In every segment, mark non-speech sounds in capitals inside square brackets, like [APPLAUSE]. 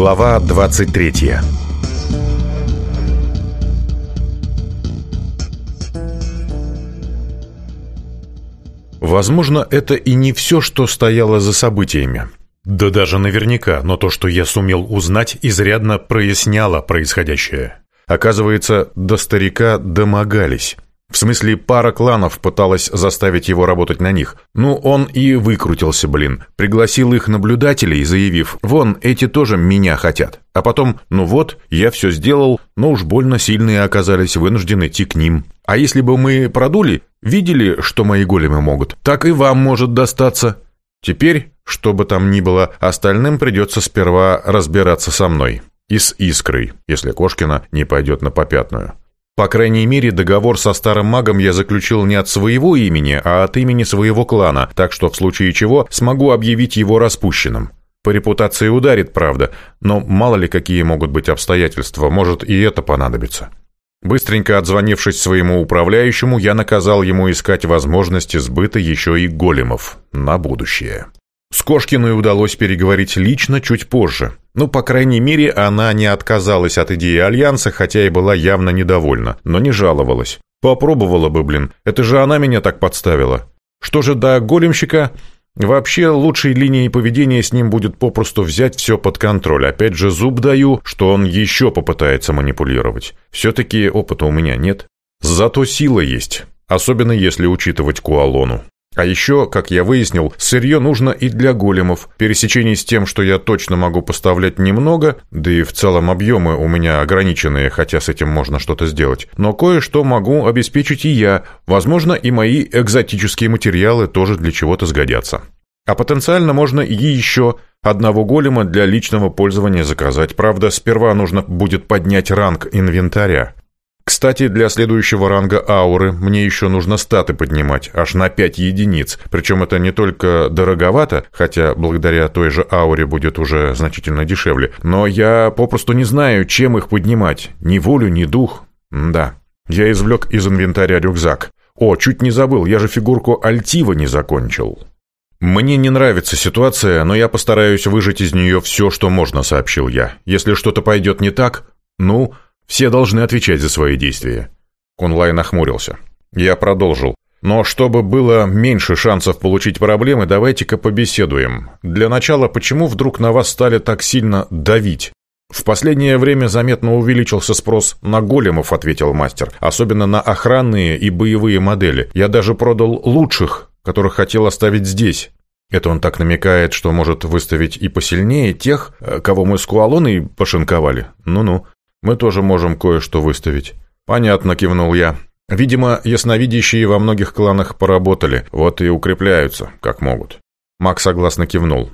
Глава 23 Возможно, это и не все, что стояло за событиями. Да даже наверняка, но то, что я сумел узнать, изрядно проясняло происходящее. Оказывается, до старика домогались. В смысле, пара кланов пыталась заставить его работать на них. Ну, он и выкрутился, блин. Пригласил их наблюдателей, заявив, «Вон, эти тоже меня хотят». А потом, ну вот, я все сделал, но уж больно сильные оказались вынуждены идти к ним. А если бы мы продули, видели, что мои големы могут, так и вам может достаться. Теперь, что бы там ни было, остальным придется сперва разбираться со мной. И с искрой, если Кошкина не пойдет на попятную. По крайней мере, договор со старым магом я заключил не от своего имени, а от имени своего клана, так что в случае чего смогу объявить его распущенным. По репутации ударит, правда, но мало ли какие могут быть обстоятельства, может и это понадобится. Быстренько отзвонившись своему управляющему, я наказал ему искать возможности сбыта еще и големов на будущее. С Кошкиной удалось переговорить лично чуть позже. Ну, по крайней мере, она не отказалась от идеи Альянса, хотя и была явно недовольна, но не жаловалась. Попробовала бы, блин, это же она меня так подставила. Что же до големщика? Вообще, лучшей линией поведения с ним будет попросту взять все под контроль. Опять же, зуб даю, что он еще попытается манипулировать. Все-таки опыта у меня нет. Зато сила есть, особенно если учитывать Куалону. А еще, как я выяснил, сырье нужно и для големов. В пересечении с тем, что я точно могу поставлять немного, да и в целом объемы у меня ограниченные, хотя с этим можно что-то сделать. Но кое-что могу обеспечить и я. Возможно, и мои экзотические материалы тоже для чего-то сгодятся. А потенциально можно и еще одного голема для личного пользования заказать. Правда, сперва нужно будет поднять ранг инвентаря. Кстати, для следующего ранга ауры мне еще нужно статы поднимать, аж на 5 единиц. Причем это не только дороговато, хотя благодаря той же ауре будет уже значительно дешевле, но я попросту не знаю, чем их поднимать. Ни волю, ни дух. М да. Я извлек из инвентаря рюкзак. О, чуть не забыл, я же фигурку Альтива не закончил. «Мне не нравится ситуация, но я постараюсь выжать из нее все, что можно», — сообщил я. «Если что-то пойдет не так, ну...» Все должны отвечать за свои действия». Кунлай нахмурился. Я продолжил. «Но чтобы было меньше шансов получить проблемы, давайте-ка побеседуем. Для начала, почему вдруг на вас стали так сильно давить?» «В последнее время заметно увеличился спрос на големов», — ответил мастер. «Особенно на охранные и боевые модели. Я даже продал лучших, которых хотел оставить здесь». Это он так намекает, что может выставить и посильнее тех, э, кого мы с Куалоной пошинковали. Ну-ну мы тоже можем кое-что выставить». «Понятно», — кивнул я. «Видимо, ясновидящие во многих кланах поработали, вот и укрепляются, как могут». Маг согласно кивнул.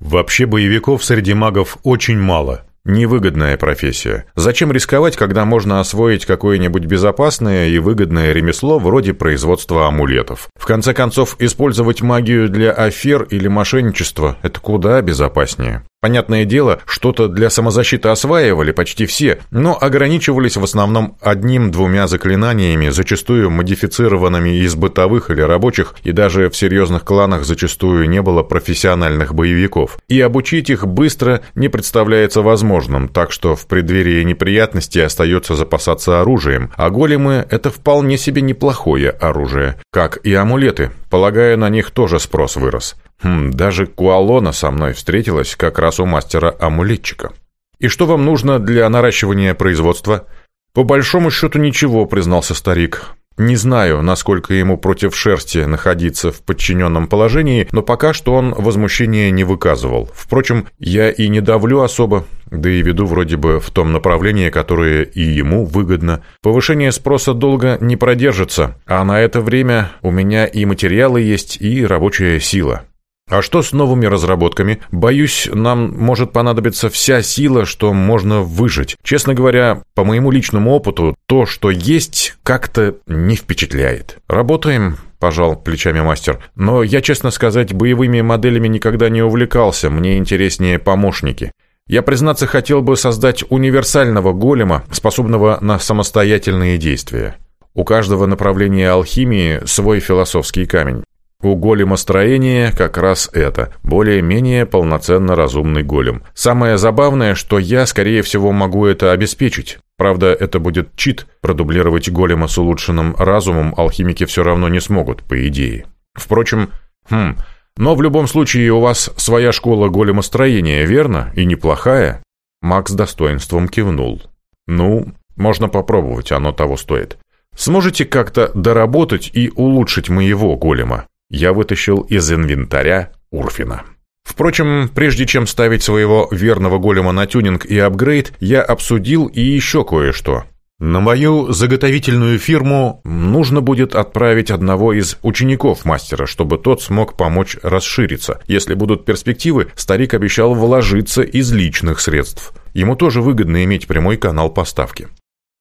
«Вообще боевиков среди магов очень мало. Невыгодная профессия. Зачем рисковать, когда можно освоить какое-нибудь безопасное и выгодное ремесло вроде производства амулетов? В конце концов, использовать магию для афер или мошенничества – это куда безопаснее. Понятное дело, что-то для самозащиты осваивали почти все, но ограничивались в основном одним-двумя заклинаниями, зачастую модифицированными из бытовых или рабочих, и даже в серьезных кланах зачастую не было профессиональных боевиков. И обучить их быстро не представляется возможным, так что в преддверии неприятностей остается запасаться оружием, а големы – это вполне себе неплохое оружие, как и амулеты, полагая, на них тоже спрос вырос. Хм, даже Куалона со мной встретилась как раз у мастера-амулетчика. И что вам нужно для наращивания производства? По большому счету ничего, признался старик. Не знаю, насколько ему против шерсти находиться в подчиненном положении, но пока что он возмущения не выказывал. Впрочем, я и не давлю особо, да и веду вроде бы в том направлении, которое и ему выгодно. Повышение спроса долго не продержится, а на это время у меня и материалы есть, и рабочая сила. А что с новыми разработками? Боюсь, нам может понадобиться вся сила, что можно выжить. Честно говоря, по моему личному опыту, то, что есть, как-то не впечатляет. Работаем, пожал плечами мастер. Но я, честно сказать, боевыми моделями никогда не увлекался. Мне интереснее помощники. Я, признаться, хотел бы создать универсального голема, способного на самостоятельные действия. У каждого направления алхимии свой философский камень. У голема строения как раз это, более-менее полноценно разумный голем. Самое забавное, что я, скорее всего, могу это обеспечить. Правда, это будет чит, продублировать голема с улучшенным разумом алхимики все равно не смогут, по идее. Впрочем, хм, но в любом случае у вас своя школа големостроения, верно? И неплохая? Макс достоинством кивнул. Ну, можно попробовать, оно того стоит. Сможете как-то доработать и улучшить моего голема? я вытащил из инвентаря Урфина. Впрочем, прежде чем ставить своего верного голема на тюнинг и апгрейд, я обсудил и еще кое-что. На мою заготовительную фирму нужно будет отправить одного из учеников мастера, чтобы тот смог помочь расшириться. Если будут перспективы, старик обещал вложиться из личных средств. Ему тоже выгодно иметь прямой канал поставки.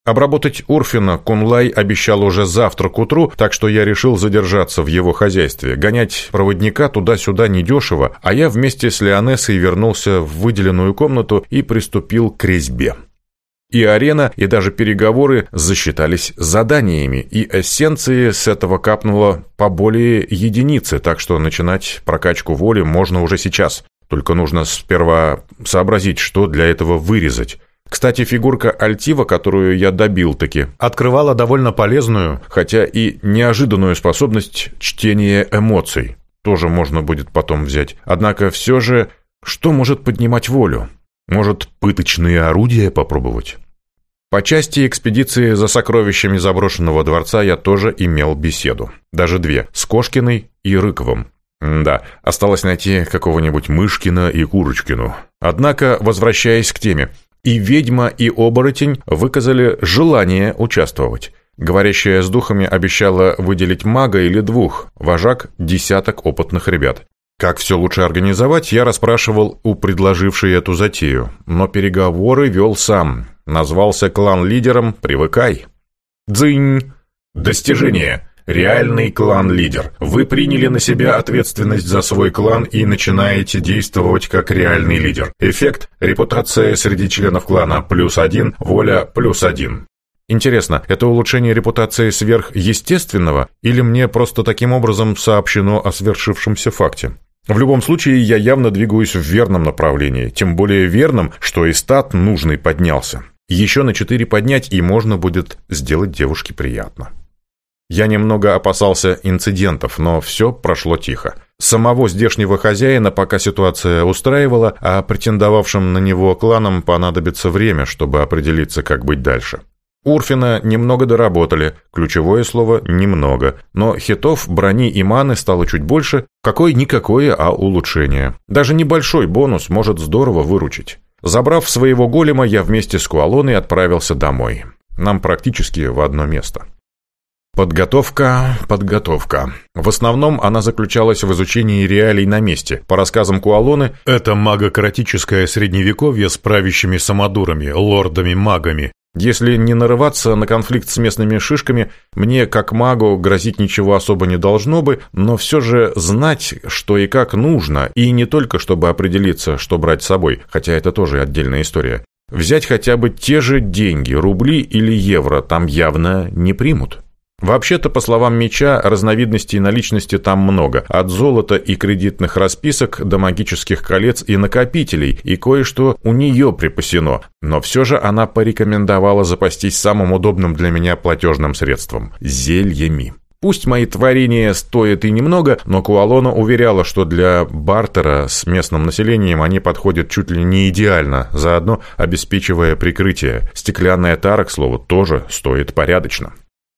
Обработать Урфина Кунлай обещал уже завтра к утру, так что я решил задержаться в его хозяйстве. Гонять проводника туда-сюда недешево, а я вместе с Леонессой вернулся в выделенную комнату и приступил к резьбе. И арена, и даже переговоры засчитались заданиями, и эссенции с этого капнуло по более единицы, так что начинать прокачку воли можно уже сейчас. Только нужно сперва сообразить, что для этого вырезать. Кстати, фигурка Альтива, которую я добил таки, открывала довольно полезную, хотя и неожиданную способность чтения эмоций. Тоже можно будет потом взять. Однако все же, что может поднимать волю? Может, пыточные орудия попробовать? По части экспедиции за сокровищами заброшенного дворца я тоже имел беседу. Даже две, с Кошкиной и Рыковым. М да, осталось найти какого-нибудь Мышкина и Курочкину. Однако, возвращаясь к теме, и ведьма, и оборотень выказали желание участвовать. Говорящая с духами обещала выделить мага или двух, вожак – десяток опытных ребят. Как все лучше организовать, я расспрашивал у предложившей эту затею, но переговоры вел сам. Назвался клан-лидером «Привыкай». «Дзынь!» «Достижение!» Реальный клан-лидер. Вы приняли на себя ответственность за свой клан и начинаете действовать как реальный лидер. Эффект – репутация среди членов клана плюс один, воля плюс один. Интересно, это улучшение репутации сверхъестественного или мне просто таким образом сообщено о свершившемся факте? В любом случае, я явно двигаюсь в верном направлении, тем более верном, что и стат нужный поднялся. Еще на четыре поднять, и можно будет сделать девушке приятно. Я немного опасался инцидентов, но все прошло тихо. Самого здешнего хозяина пока ситуация устраивала, а претендовавшим на него кланам понадобится время, чтобы определиться, как быть дальше. Урфина немного доработали, ключевое слово «немного», но хитов, брони и маны стало чуть больше, какое-никакое, а улучшение. Даже небольшой бонус может здорово выручить. Забрав своего голема, я вместе с Куалоной отправился домой. Нам практически в одно место. Подготовка, подготовка. В основном она заключалась в изучении реалий на месте. По рассказам Куалоны, это магократическое средневековье с правящими самодурами, лордами-магами. Если не нарываться на конфликт с местными шишками, мне, как магу, грозить ничего особо не должно бы, но все же знать, что и как нужно, и не только чтобы определиться, что брать с собой, хотя это тоже отдельная история. Взять хотя бы те же деньги, рубли или евро, там явно не примут. Вообще-то, по словам Меча, разновидностей наличности там много. От золота и кредитных расписок до магических колец и накопителей, и кое-что у нее припасено. Но все же она порекомендовала запастись самым удобным для меня платежным средством – зельями. Пусть мои творения стоят и немного, но Куалона уверяла, что для бартера с местным населением они подходят чуть ли не идеально, заодно обеспечивая прикрытие. Стеклянная тара, к слову, тоже стоит порядочно.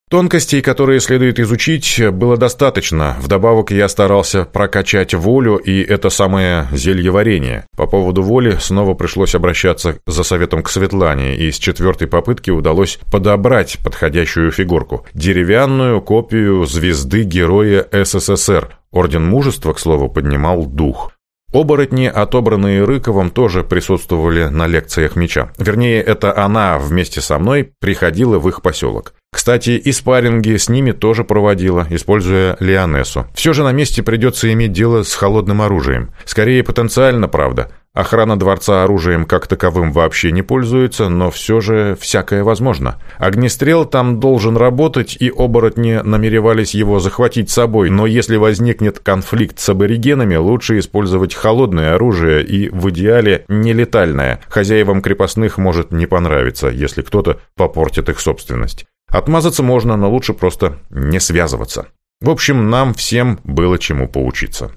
Тонкостей, которые следует изучить, было достаточно. Вдобавок я старался прокачать волю и это самое зельеварение. По поводу воли снова пришлось обращаться за советом к Светлане, и с четвертой попытки удалось подобрать подходящую фигурку. Деревянную копию звезды Героя СССР. Орден Мужества, к слову, поднимал дух. Оборотни, отобранные Рыковым, тоже присутствовали на лекциях меча. Вернее, это она вместе со мной приходила в их поселок. Кстати, и спарринги с ними тоже проводила, используя Лионессу. Все же на месте придется иметь дело с холодным оружием. Скорее потенциально, правда. Охрана дворца оружием как таковым вообще не пользуется, но все же всякое возможно. Огнестрел там должен работать, и оборотни намеревались его захватить с собой, но если возникнет конфликт с аборигенами, лучше использовать холодное оружие и, в идеале, нелетальное. Хозяевам крепостных может не понравиться, если кто-то попортит их собственность. Отмазаться можно, но лучше просто не связываться. В общем, нам всем было чему поучиться.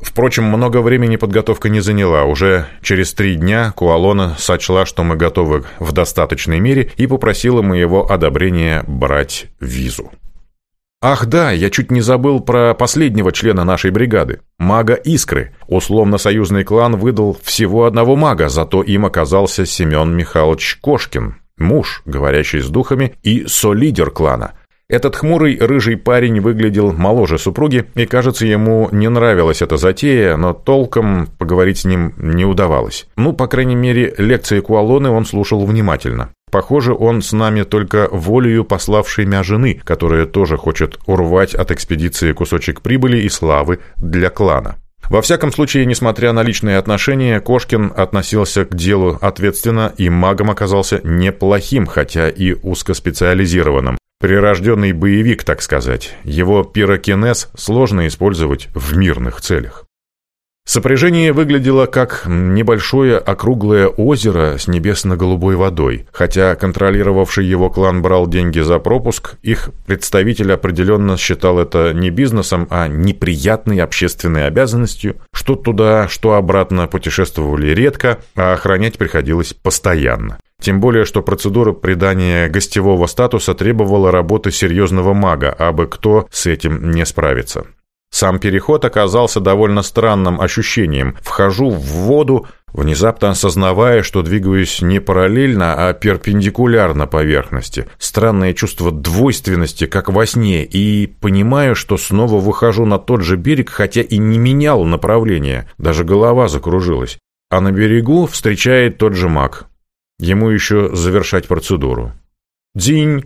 Впрочем, много времени подготовка не заняла. Уже через три дня Куалона сочла, что мы готовы в достаточной мере, и попросила моего одобрения брать визу. Ах да, я чуть не забыл про последнего члена нашей бригады, мага Искры. Условно-союзный клан выдал всего одного мага, зато им оказался Семен Михайлович Кошкин, муж, говорящий с духами, и солидер клана. Этот хмурый рыжий парень выглядел моложе супруги, и, кажется, ему не нравилась эта затея, но толком поговорить с ним не удавалось. Ну, по крайней мере, лекции Куалоны он слушал внимательно. Похоже, он с нами только волею пославшей мя жены, которая тоже хочет урвать от экспедиции кусочек прибыли и славы для клана. Во всяком случае, несмотря на личные отношения, Кошкин относился к делу ответственно и магом оказался неплохим, хотя и узкоспециализированным. Прирожденный боевик, так сказать. Его пирокинез сложно использовать в мирных целях. Сопряжение выглядело как небольшое округлое озеро с небесно-голубой водой, хотя контролировавший его клан брал деньги за пропуск, их представитель определенно считал это не бизнесом, а неприятной общественной обязанностью, что туда, что обратно путешествовали редко, а охранять приходилось постоянно. Тем более, что процедура придания гостевого статуса требовала работы серьезного мага, а бы кто с этим не справится. Сам переход оказался довольно странным ощущением. Вхожу в воду, внезапно осознавая, что двигаюсь не параллельно, а перпендикулярно поверхности. Странное чувство двойственности, как во сне, и понимаю, что снова выхожу на тот же берег, хотя и не менял направление. Даже голова закружилась. А на берегу встречает тот же маг. Ему еще завершать процедуру. День.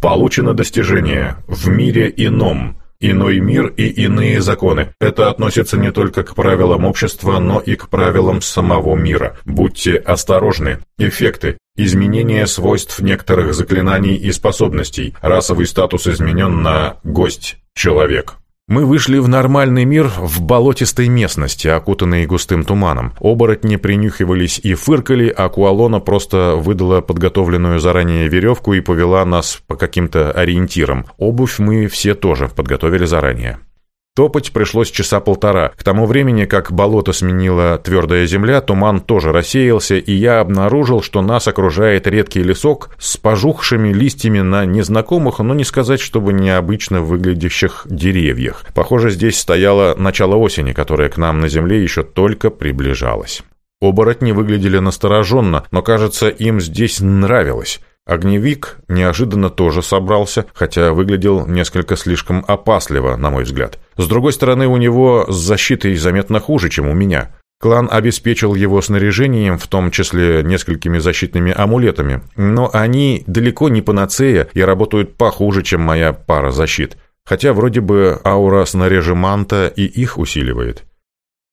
Получено достижение. В мире ином. Иной мир и иные законы. Это относится не только к правилам общества, но и к правилам самого мира. Будьте осторожны. Эффекты. Изменение свойств некоторых заклинаний и способностей. Расовый статус изменен на «гость-человек». Мы вышли в нормальный мир в болотистой местности, окутанной густым туманом. Оборотни принюхивались и фыркали, а Куалона просто выдала подготовленную заранее веревку и повела нас по каким-то ориентирам. Обувь мы все тоже подготовили заранее. Топать пришлось часа полтора. К тому времени, как болото сменила твердая земля, туман тоже рассеялся, и я обнаружил, что нас окружает редкий лесок с пожухшими листьями на незнакомых, но не сказать, чтобы необычно выглядящих деревьях. Похоже, здесь стояло начало осени, которая к нам на земле еще только приближалась. Оборотни выглядели настороженно, но, кажется, им здесь нравилось. Огневик неожиданно тоже собрался, хотя выглядел несколько слишком опасливо, на мой взгляд. С другой стороны, у него с защитой заметно хуже, чем у меня. Клан обеспечил его снаряжением, в том числе несколькими защитными амулетами, но они далеко не панацея и работают похуже, чем моя пара защит. Хотя вроде бы аура снаряжеманта и их усиливает.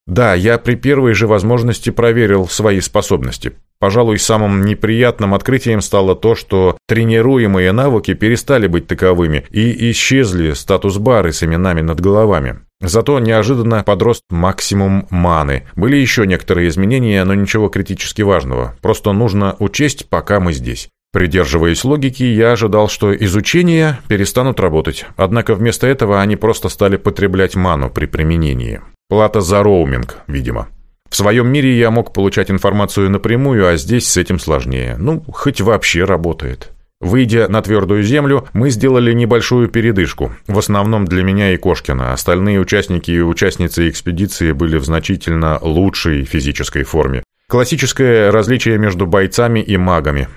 Да, я при первой же возможности проверил свои способности. Пожалуй, самым неприятным открытием стало то, что тренируемые навыки перестали быть таковыми и исчезли статус-бары с именами над головами. Зато неожиданно подрост максимум маны. Были еще некоторые изменения, но ничего критически важного. Просто нужно учесть, пока мы здесь. Придерживаясь логики, я ожидал, что изучения перестанут работать, однако вместо этого они просто стали потреблять ману при применении. Плата за роуминг, видимо. В своем мире я мог получать информацию напрямую, а здесь с этим сложнее. Ну, хоть вообще работает. Выйдя на твердую землю, мы сделали небольшую передышку. В основном для меня и Кошкина. Остальные участники и участницы экспедиции были в значительно лучшей физической форме. Классическое различие между бойцами и магами.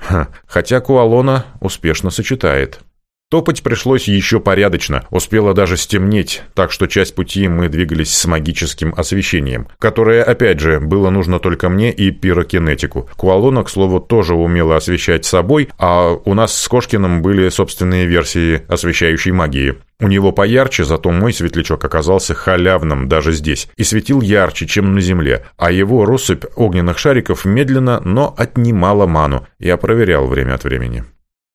Хотя Куалона успешно сочетает. Топать пришлось еще порядочно, успело даже стемнеть, так что часть пути мы двигались с магическим освещением, которое, опять же, было нужно только мне и пирокинетику. Куалона, к слову, тоже умела освещать собой, а у нас с Кошкиным были собственные версии освещающей магии. У него поярче, зато мой светлячок оказался халявным даже здесь и светил ярче, чем на земле, а его россыпь огненных шариков медленно, но отнимала ману. Я проверял время от времени.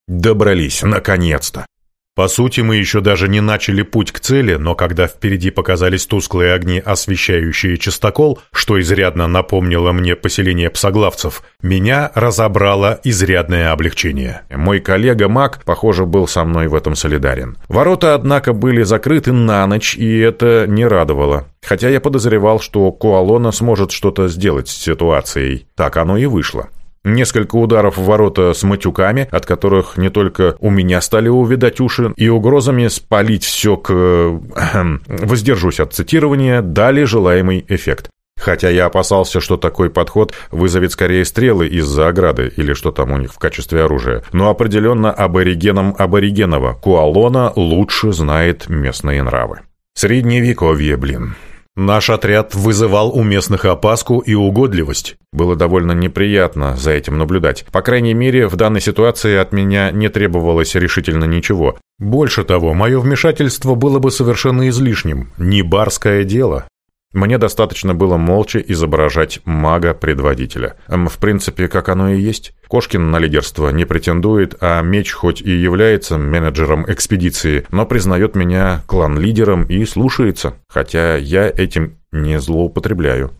Добрались, наконец-то. По сути, мы еще даже не начали путь к цели, но когда впереди показались тусклые огни, освещающие частокол, что изрядно напомнило мне поселение псоглавцев, меня разобрало изрядное облегчение. Мой коллега Мак, похоже, был со мной в этом солидарен. Ворота, однако, были закрыты на ночь, и это не радовало. Хотя я подозревал, что Куалона сможет что-то сделать с ситуацией. Так оно и вышло. Несколько ударов в ворота с матюками, от которых не только у меня стали увидать уши, и угрозами спалить все к... Эм, [CLEARS THROAT] воздержусь от цитирования, дали желаемый эффект. Хотя я опасался, что такой подход вызовет скорее стрелы из-за ограды или что там у них в качестве оружия. Но определенно аборигеном аборигенова Куалона лучше знает местные нравы. Средневековье, блин. Наш отряд вызывал у местных опаску и угодливость. Было довольно неприятно за этим наблюдать. По крайней мере, в данной ситуации от меня не требовалось решительно ничего. Больше того, мое вмешательство было бы совершенно излишним. Не барское дело. Мне достаточно было молча изображать мага-предводителя. В принципе, как оно и есть. Кошкин на лидерство не претендует, а меч хоть и является менеджером экспедиции, но признает меня клан-лидером и слушается, хотя я этим не злоупотребляю.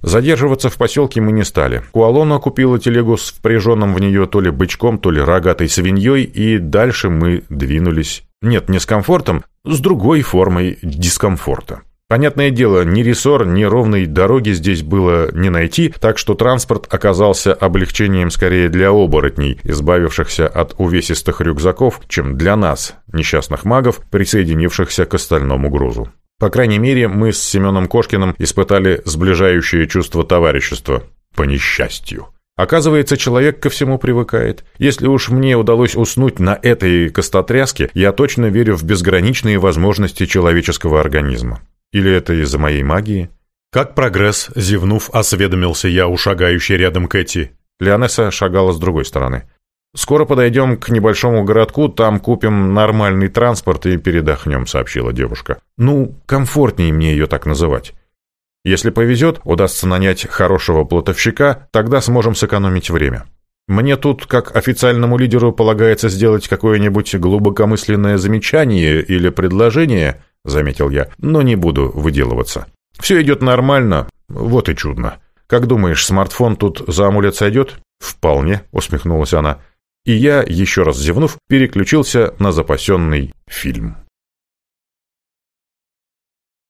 Задерживаться в поселке мы не стали. Куалона купила телегу с впряженным в нее то ли бычком, то ли рогатой свиньей, и дальше мы двинулись. Нет, не с комфортом, с другой формой дискомфорта. Понятное дело, ни рессор, ни ровной дороги здесь было не найти, так что транспорт оказался облегчением скорее для оборотней, избавившихся от увесистых рюкзаков, чем для нас, несчастных магов, присоединившихся к остальному грузу. По крайней мере, мы с Семеном Кошкиным испытали сближающее чувство товарищества. По несчастью. Оказывается, человек ко всему привыкает. Если уж мне удалось уснуть на этой костотряске, я точно верю в безграничные возможности человеческого организма. Или это из-за моей магии? Как прогресс, зевнув, осведомился я у шагающей рядом Кэти. Леонесса шагала с другой стороны. «Скоро подойдем к небольшому городку, там купим нормальный транспорт и передохнем», — сообщила девушка. «Ну, комфортнее мне ее так называть. Если повезет, удастся нанять хорошего плотовщика, тогда сможем сэкономить время. Мне тут, как официальному лидеру, полагается сделать какое-нибудь глубокомысленное замечание или предложение, — заметил я, — но не буду выделываться. Все идет нормально, вот и чудно. Как думаешь, смартфон тут за амулет сойдет? Вполне, усмехнулась она. И я, еще раз зевнув, переключился на запасенный фильм.